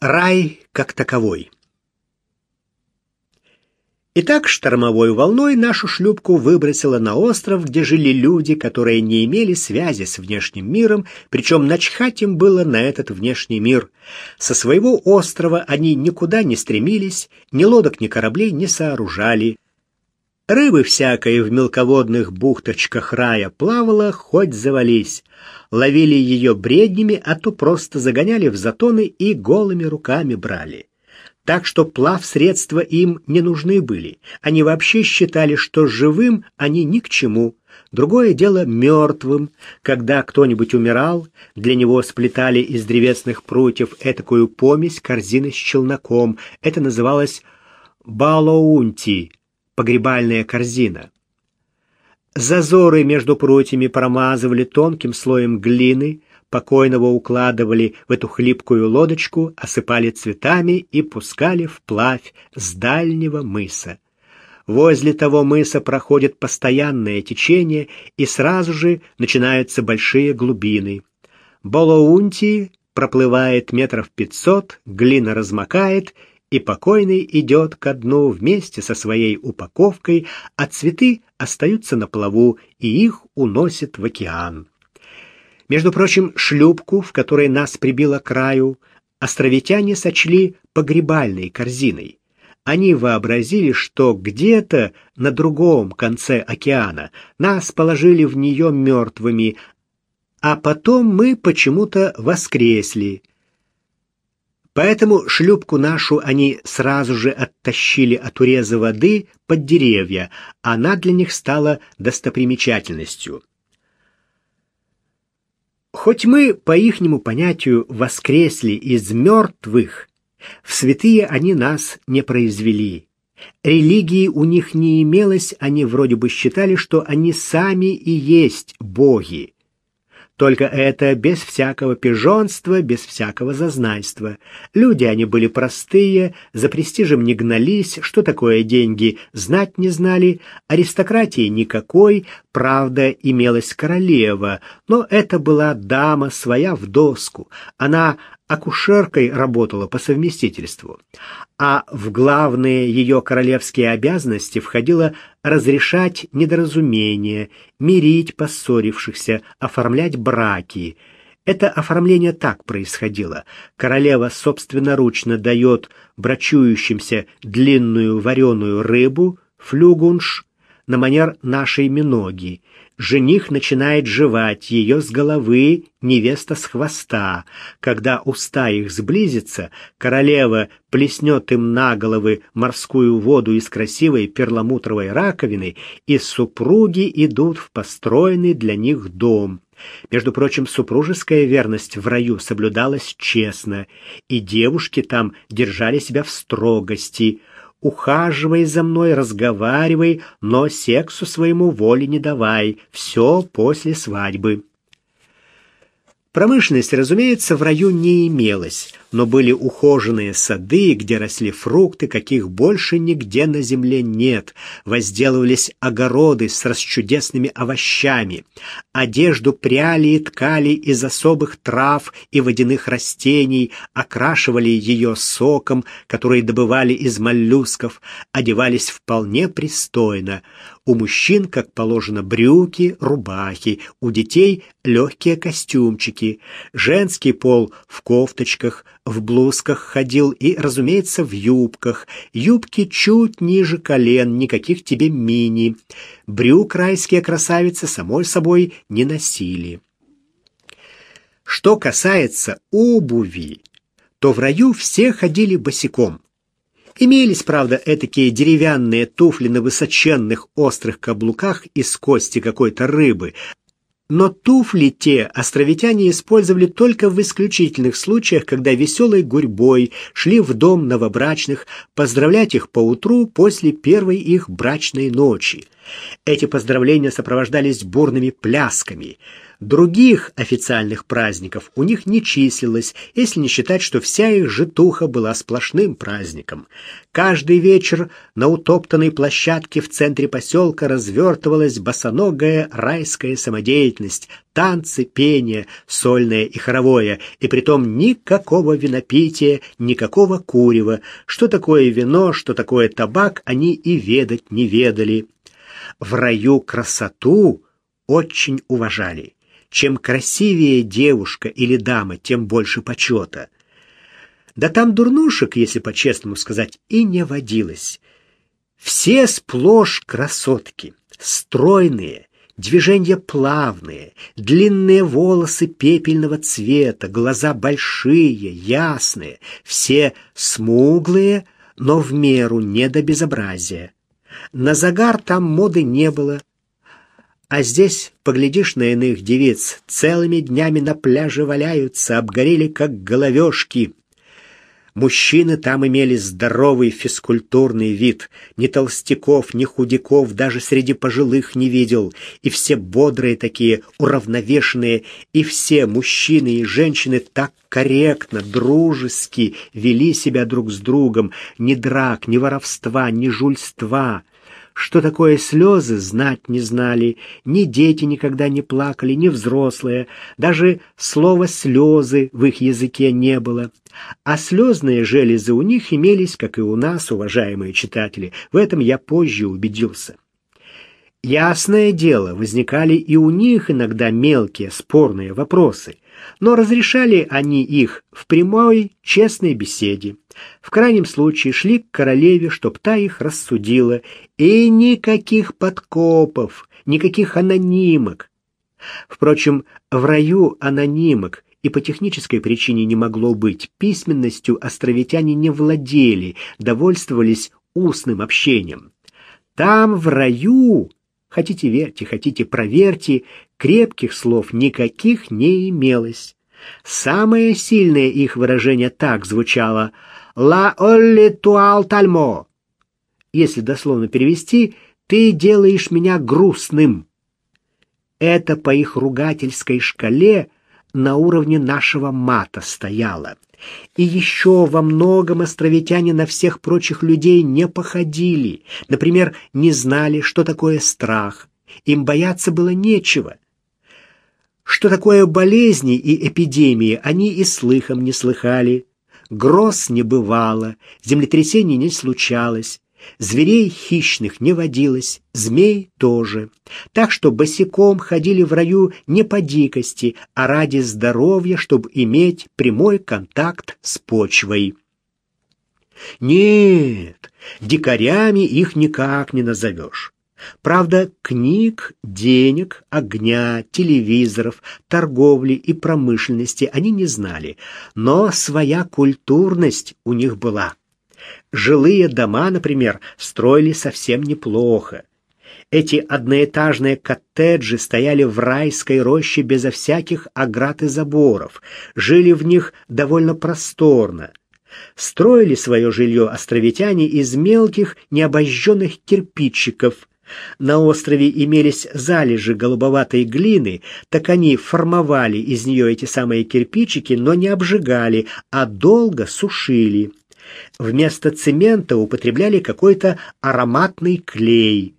Рай как таковой. Итак, штормовой волной нашу шлюпку выбросило на остров, где жили люди, которые не имели связи с внешним миром, причем начхать им было на этот внешний мир. Со своего острова они никуда не стремились, ни лодок, ни кораблей не сооружали. Рыбы всякой в мелководных бухточках рая плавала, хоть завались. Ловили ее бреднями, а то просто загоняли в затоны и голыми руками брали. Так что плав-средства им не нужны были. Они вообще считали, что живым они ни к чему. Другое дело мертвым. Когда кто-нибудь умирал, для него сплетали из древесных прутьев этакую помесь корзины с челноком. Это называлось балоунти погребальная корзина. Зазоры между прутьями промазывали тонким слоем глины, покойного укладывали в эту хлипкую лодочку, осыпали цветами и пускали вплавь с дальнего мыса. Возле того мыса проходит постоянное течение, и сразу же начинаются большие глубины. Болоунти проплывает метров пятьсот, глина размокает, и покойный идет ко дну вместе со своей упаковкой, а цветы остаются на плаву, и их уносит в океан. Между прочим, шлюпку, в которой нас прибило краю, островитяне сочли погребальной корзиной. Они вообразили, что где-то на другом конце океана нас положили в нее мертвыми, а потом мы почему-то воскресли, Поэтому шлюпку нашу они сразу же оттащили от уреза воды под деревья, она для них стала достопримечательностью. Хоть мы, по ихнему понятию, воскресли из мертвых, в святые они нас не произвели. Религии у них не имелось, они вроде бы считали, что они сами и есть боги. Только это без всякого пижонства, без всякого зазнайства. Люди они были простые, за престижем не гнались, что такое деньги, знать не знали, аристократии никакой, правда, имелась королева, но это была дама своя в доску. Она акушеркой работала по совместительству, а в главные ее королевские обязанности входило разрешать недоразумения, мирить поссорившихся, оформлять браки. Это оформление так происходило. Королева собственноручно дает брачующимся длинную вареную рыбу, флюгунш, на манер нашей миноги, жених начинает жевать ее с головы, невеста с хвоста. Когда уста их сблизятся, королева плеснет им на головы морскую воду из красивой перламутровой раковины, и супруги идут в построенный для них дом. Между прочим, супружеская верность в раю соблюдалась честно, и девушки там держали себя в строгости – Ухаживай за мной, разговаривай, но сексу своему воли не давай. Все после свадьбы. Промышленности, разумеется, в раю не имелось, но были ухоженные сады, где росли фрукты, каких больше нигде на земле нет. Возделывались огороды с расчудесными овощами. Одежду пряли и ткали из особых трав и водяных растений, окрашивали ее соком, который добывали из моллюсков, одевались вполне пристойно. У мужчин, как положено, брюки, рубахи, у детей легкие костюмчики. Женский пол в кофточках, в блузках ходил и, разумеется, в юбках. Юбки чуть ниже колен, никаких тебе мини. Брюк райские красавицы, самой собой, не носили. Что касается обуви, то в раю все ходили босиком. Имелись, правда, этакие деревянные туфли на высоченных острых каблуках из кости какой-то рыбы, но туфли те островитяне использовали только в исключительных случаях, когда веселой гурьбой шли в дом новобрачных поздравлять их поутру после первой их брачной ночи. Эти поздравления сопровождались бурными плясками. Других официальных праздников у них не числилось, если не считать, что вся их житуха была сплошным праздником. Каждый вечер на утоптанной площадке в центре поселка развертывалась босоногая райская самодеятельность, танцы, пение, сольное и хоровое, и притом никакого винопития, никакого курева. Что такое вино, что такое табак, они и ведать не ведали. В раю красоту очень уважали. Чем красивее девушка или дама, тем больше почета. Да там дурнушек, если по-честному сказать, и не водилось. Все сплошь красотки, стройные, движения плавные, длинные волосы пепельного цвета, глаза большие, ясные, все смуглые, но в меру не до безобразия. На загар там моды не было, а здесь поглядишь на иных девиц, целыми днями на пляже валяются, обгорели как головешки. Мужчины там имели здоровый физкультурный вид. Ни толстяков, ни худяков даже среди пожилых не видел. И все бодрые такие, уравновешенные. И все, мужчины и женщины, так корректно, дружески вели себя друг с другом. Ни драк, ни воровства, ни жульства. Что такое слезы, знать не знали, ни дети никогда не плакали, ни взрослые, даже слова «слезы» в их языке не было. А слезные железы у них имелись, как и у нас, уважаемые читатели, в этом я позже убедился. Ясное дело, возникали и у них иногда мелкие спорные вопросы, но разрешали они их в прямой, честной беседе. В крайнем случае шли к королеве, чтоб та их рассудила, и никаких подкопов, никаких анонимок. Впрочем, в раю анонимок и по технической причине не могло быть. Письменностью островитяне не владели, довольствовались устным общением. Там, в раю, Хотите верьте, хотите проверьте, крепких слов никаких не имелось. Самое сильное их выражение так звучало «La olli tual talmo». Если дословно перевести, «ты делаешь меня грустным». Это по их ругательской шкале на уровне нашего мата стояло. И еще во многом островитяне на всех прочих людей не походили. Например, не знали, что такое страх. Им бояться было нечего. Что такое болезни и эпидемии, они и слыхом не слыхали. Гроз не бывало, землетрясений не случалось. Зверей хищных не водилось, змей тоже. Так что босиком ходили в раю не по дикости, а ради здоровья, чтобы иметь прямой контакт с почвой. Нет, дикарями их никак не назовешь. Правда, книг, денег, огня, телевизоров, торговли и промышленности они не знали, но своя культурность у них была. Жилые дома, например, строили совсем неплохо. Эти одноэтажные коттеджи стояли в райской роще безо всяких оград и заборов, жили в них довольно просторно. Строили свое жилье островитяне из мелких необожженных кирпичиков. На острове имелись залежи голубоватой глины, так они формовали из нее эти самые кирпичики, но не обжигали, а долго сушили. Вместо цемента употребляли какой-то ароматный клей.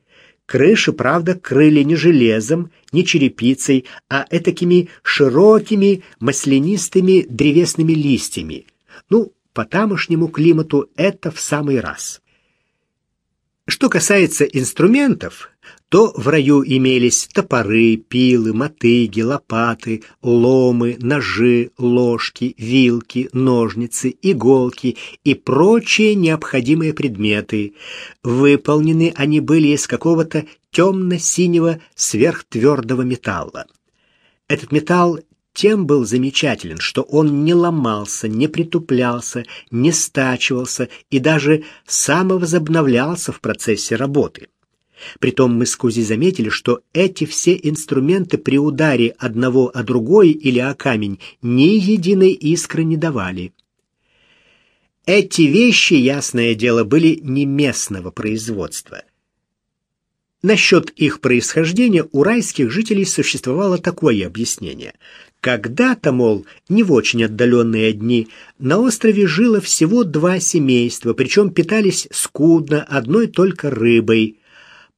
Крыши, правда, крыли не железом, не черепицей, а этакими широкими маслянистыми древесными листьями. Ну, по тамошнему климату это в самый раз. Что касается инструментов, то в раю имелись топоры, пилы, мотыги, лопаты, ломы, ножи, ложки, вилки, ножницы, иголки и прочие необходимые предметы. Выполнены они были из какого-то темно-синего сверхтвердого металла. Этот металл тем был замечателен, что он не ломался, не притуплялся, не стачивался и даже самовозобновлялся в процессе работы. Притом мы с Кузи заметили, что эти все инструменты при ударе одного о другой или о камень ни единой искры не давали. Эти вещи, ясное дело, были не местного производства. Насчет их происхождения у райских жителей существовало такое объяснение. Когда-то, мол, не в очень отдаленные дни, на острове жило всего два семейства, причем питались скудно одной только рыбой.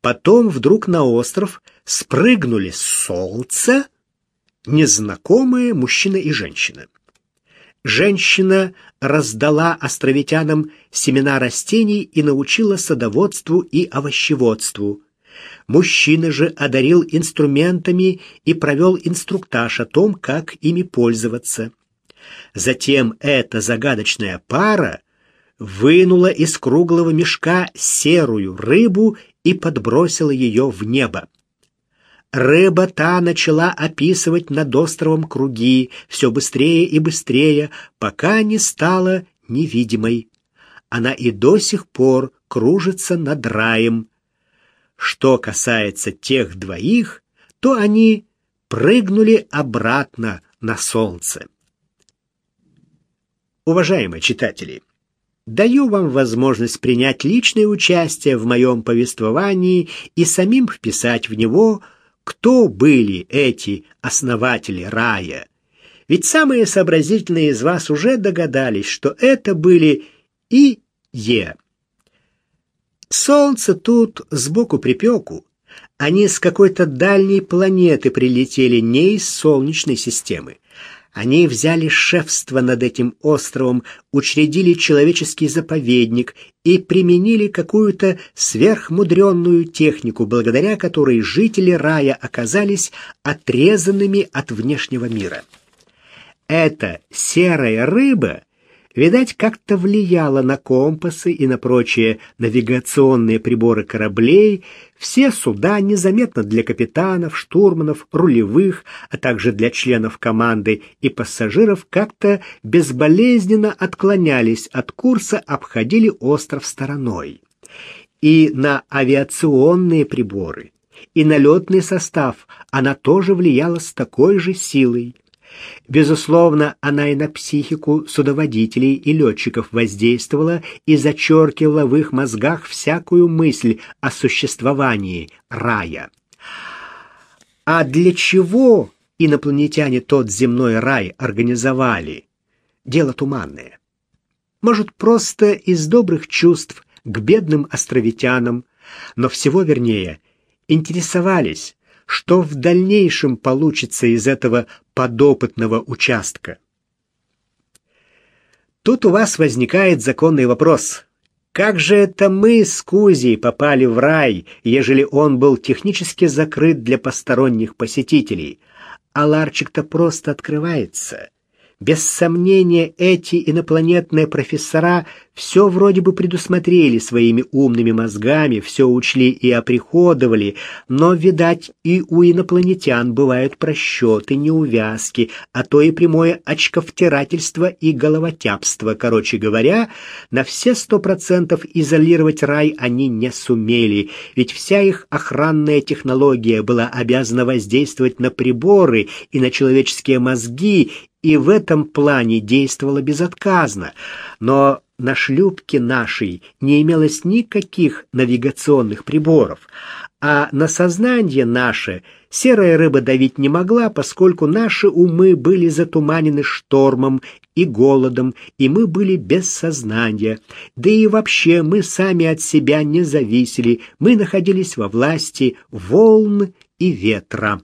Потом вдруг на остров спрыгнули с солнца незнакомые мужчина и женщина. Женщина раздала островитянам семена растений и научила садоводству и овощеводству. Мужчина же одарил инструментами и провел инструктаж о том, как ими пользоваться. Затем эта загадочная пара вынула из круглого мешка серую рыбу и подбросила ее в небо. Рыба та начала описывать над островом круги, все быстрее и быстрее, пока не стала невидимой. Она и до сих пор кружится над раем. Что касается тех двоих, то они прыгнули обратно на солнце. Уважаемые читатели, даю вам возможность принять личное участие в моем повествовании и самим вписать в него кто были эти основатели рая? Ведь самые сообразительные из вас уже догадались, что это были и Е. Солнце тут сбоку припеку. Они с какой-то дальней планеты прилетели, не из Солнечной системы. Они взяли шефство над этим островом, учредили человеческий заповедник и применили какую-то сверхмудренную технику, благодаря которой жители рая оказались отрезанными от внешнего мира. Эта серая рыба — видать, как-то влияло на компасы и на прочие навигационные приборы кораблей, все суда незаметно для капитанов, штурманов, рулевых, а также для членов команды и пассажиров как-то безболезненно отклонялись от курса, обходили остров стороной. И на авиационные приборы, и на летный состав она тоже влияла с такой же силой. Безусловно, она и на психику судоводителей и летчиков воздействовала и зачеркивала в их мозгах всякую мысль о существовании рая. А для чего инопланетяне тот земной рай организовали? Дело туманное. Может, просто из добрых чувств к бедным островитянам, но всего вернее, интересовались, что в дальнейшем получится из этого подопытного участка. Тут у вас возникает законный вопрос. Как же это мы с Кузей попали в рай, ежели он был технически закрыт для посторонних посетителей? А ларчик-то просто открывается. Без сомнения, эти инопланетные профессора все вроде бы предусмотрели своими умными мозгами, все учли и оприходовали, но, видать, и у инопланетян бывают просчеты, неувязки, а то и прямое очковтирательство и головотяпство. Короче говоря, на все сто процентов изолировать рай они не сумели, ведь вся их охранная технология была обязана воздействовать на приборы и на человеческие мозги, и в этом плане действовала безотказно, но на шлюпке нашей не имелось никаких навигационных приборов, а на сознание наше серая рыба давить не могла, поскольку наши умы были затуманены штормом и голодом, и мы были без сознания. Да и вообще мы сами от себя не зависели, мы находились во власти волн и ветра.